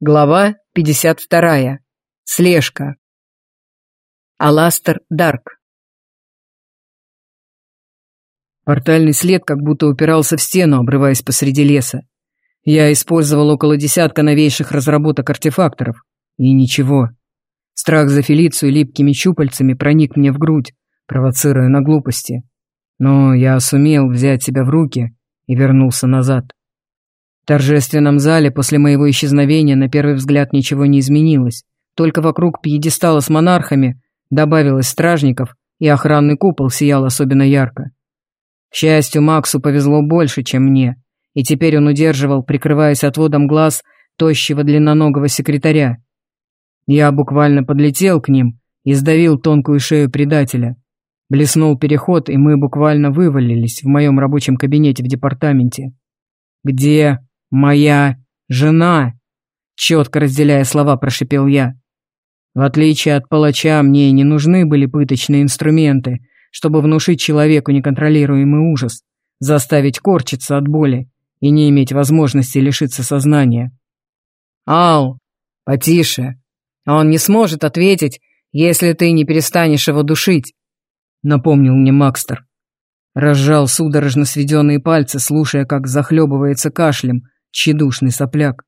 Глава 52. Слежка. Аластер Дарк. Портальный след как будто упирался в стену, обрываясь посреди леса. Я использовал около десятка новейших разработок артефакторов. И ничего. Страх за Фелицию липкими щупальцами проник мне в грудь, провоцируя на глупости. Но я сумел взять себя в руки и вернулся назад торжественном зале после моего исчезновения на первый взгляд ничего не изменилось. Только вокруг пьедестала с монархами добавилось стражников, и охранный купол сиял особенно ярко. К счастью, Максу повезло больше, чем мне, и теперь он удерживал, прикрываясь отводом глаз, тощего длинноногого секретаря. Я буквально подлетел к ним и сдавил тонкую шею предателя. Блеснул переход, и мы буквально вывалились в моем рабочем кабинете в департаменте. «Где «Моя жена!» Четко разделяя слова, прошипел я. В отличие от палача, мне не нужны были пыточные инструменты, чтобы внушить человеку неконтролируемый ужас, заставить корчиться от боли и не иметь возможности лишиться сознания. «Ал, потише. Он не сможет ответить, если ты не перестанешь его душить», — напомнил мне Макстер. Разжал судорожно сведенные пальцы, слушая, как захлебывается кашлем, тщедушный сопляк.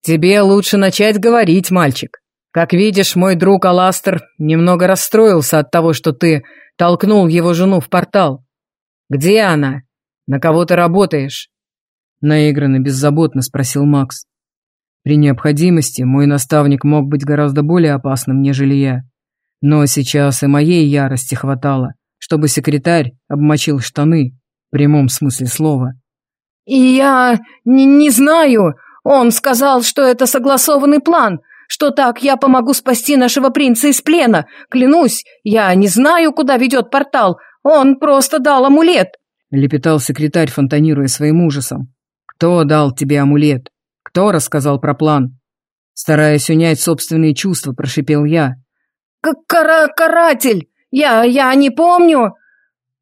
«Тебе лучше начать говорить, мальчик. Как видишь, мой друг Аластер немного расстроился от того, что ты толкнул его жену в портал. Где она? На кого ты работаешь?» Наигранно беззаботно спросил Макс. При необходимости мой наставник мог быть гораздо более опасным, нежели я. Но сейчас и моей ярости хватало, чтобы секретарь обмочил штаны, в прямом смысле слова. Я не, не знаю. Он сказал, что это согласованный план, что так я помогу спасти нашего принца из плена. Клянусь, я не знаю, куда ведет портал. Он просто дал амулет. Лепетал секретарь, фонтанируя своим ужасом. Кто дал тебе амулет? Кто рассказал про план? Стараясь унять собственные чувства, прошипел я. «Кара «Каратель! Я, я не помню!»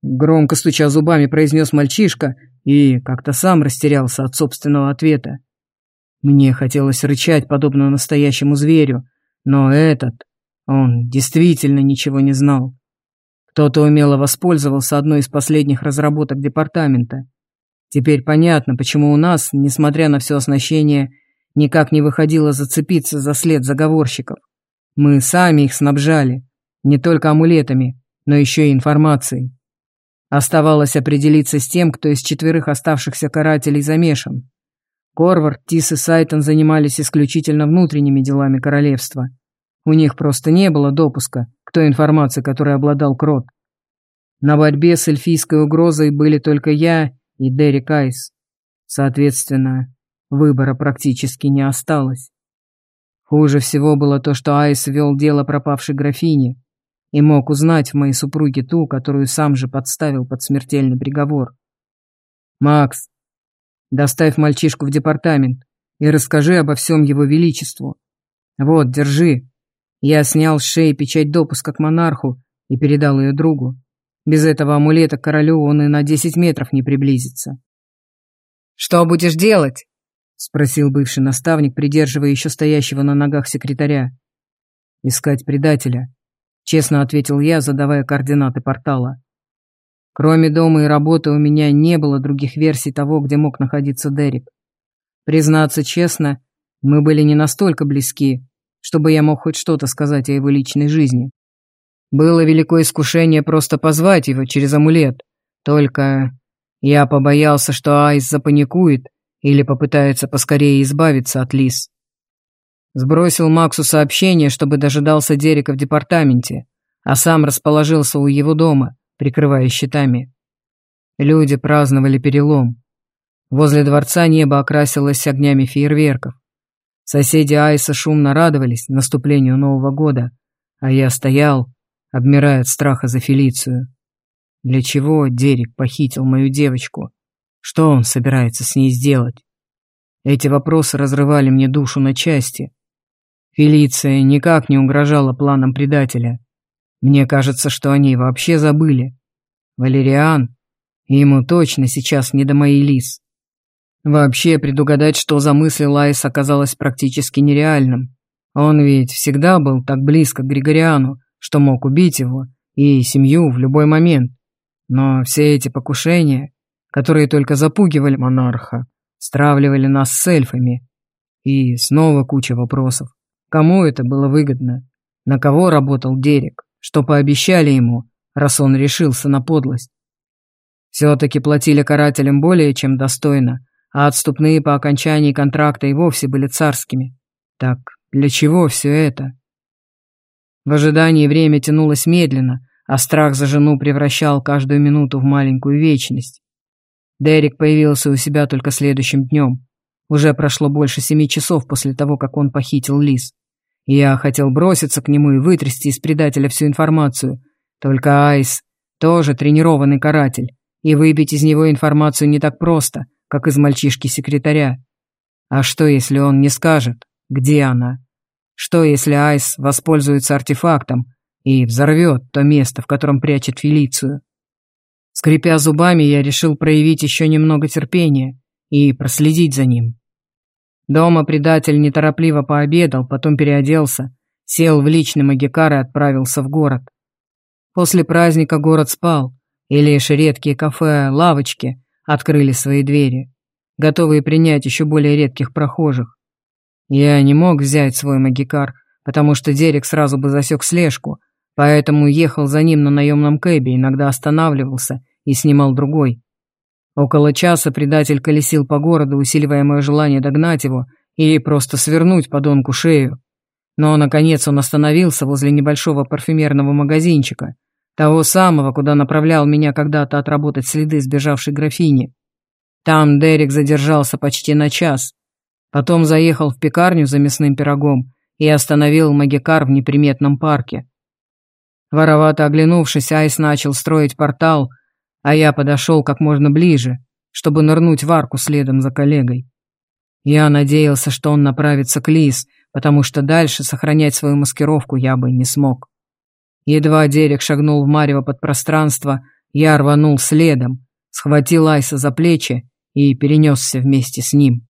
Громко стуча зубами, произнес мальчишка и как-то сам растерялся от собственного ответа. Мне хотелось рычать, подобно настоящему зверю, но этот, он действительно ничего не знал. Кто-то умело воспользовался одной из последних разработок департамента. Теперь понятно, почему у нас, несмотря на все оснащение, никак не выходило зацепиться за след заговорщиков. Мы сами их снабжали, не только амулетами, но еще и информацией. Оставалось определиться с тем, кто из четверых оставшихся карателей замешан. Корвард, Тис и Сайтон занимались исключительно внутренними делами королевства. У них просто не было допуска к той информации, которой обладал Крот. На борьбе с эльфийской угрозой были только я и Дерек Айс. Соответственно, выбора практически не осталось. Хуже всего было то, что Айс вел дело пропавшей графини, и мог узнать в моей супруге ту, которую сам же подставил под смертельный приговор. «Макс, доставь мальчишку в департамент и расскажи обо всем его величеству. Вот, держи». Я снял с шеи печать допуска к монарху и передал ее другу. Без этого амулета королю он и на десять метров не приблизится. «Что будешь делать?» — спросил бывший наставник, придерживая еще стоящего на ногах секретаря. «Искать предателя», честно ответил я, задавая координаты портала. Кроме дома и работы у меня не было других версий того, где мог находиться Дерек. Признаться честно, мы были не настолько близки, чтобы я мог хоть что-то сказать о его личной жизни. Было великое искушение просто позвать его через амулет, только я побоялся, что Айс запаникует или попытается поскорее избавиться от Лис. Сбросил Максу сообщение, чтобы дожидался Дерека в департаменте, а сам расположился у его дома, прикрывая щитами. Люди праздновали перелом. Возле дворца небо окрасилось огнями фейерверков. Соседи Айса шумно радовались наступлению Нового года, а я стоял, обмирая от страха за Фелицию. Для чего Дерек похитил мою девочку? Что он собирается с ней сделать? Эти вопросы разрывали мне душу на части. Фелиция никак не угрожала планам предателя. Мне кажется, что они вообще забыли. Валериан, ему точно сейчас не до моей лис. Вообще, предугадать, что замыслил Айс, оказалось практически нереальным. Он ведь всегда был так близко к Григориану, что мог убить его и семью в любой момент. Но все эти покушения, которые только запугивали монарха, стравливали нас с эльфами. И снова куча вопросов. Кому это было выгодно? На кого работал Дерек? Что пообещали ему, раз он решился на подлость? Все-таки платили карателям более чем достойно, а отступные по окончании контракта и вовсе были царскими. Так для чего все это? В ожидании время тянулось медленно, а страх за жену превращал каждую минуту в маленькую вечность. Дерек появился у себя только следующим днем. Уже прошло больше семи часов после того, как он похитил Лис. Я хотел броситься к нему и вытрясти из предателя всю информацию. Только Айс тоже тренированный каратель, и выбить из него информацию не так просто, как из мальчишки-секретаря. А что, если он не скажет, где она? Что, если Айс воспользуется артефактом и взорвет то место, в котором прячет Фелицию? Скрипя зубами, я решил проявить еще немного терпения и проследить за ним. Дома предатель неторопливо пообедал, потом переоделся, сел в личный магикар и отправился в город. После праздника город спал, и лишь редкие кафе, лавочки открыли свои двери, готовые принять еще более редких прохожих. Я не мог взять свой магикар, потому что Дерек сразу бы засек слежку, поэтому ехал за ним на наемном кэбе, иногда останавливался и снимал другой. Около часа предатель колесил по городу, усиливая мое желание догнать его или просто свернуть подонку шею. Но, наконец, он остановился возле небольшого парфюмерного магазинчика, того самого, куда направлял меня когда-то отработать следы сбежавшей графини. Там Дерек задержался почти на час. Потом заехал в пекарню за мясным пирогом и остановил магикар в неприметном парке. Воровато оглянувшись, Айс начал строить портал, а я подошел как можно ближе, чтобы нырнуть в арку следом за коллегой. Я надеялся, что он направится к Лис, потому что дальше сохранять свою маскировку я бы не смог. Едва Дерек шагнул в марево подпространство, я рванул следом, схватил Айса за плечи и перенесся вместе с ним.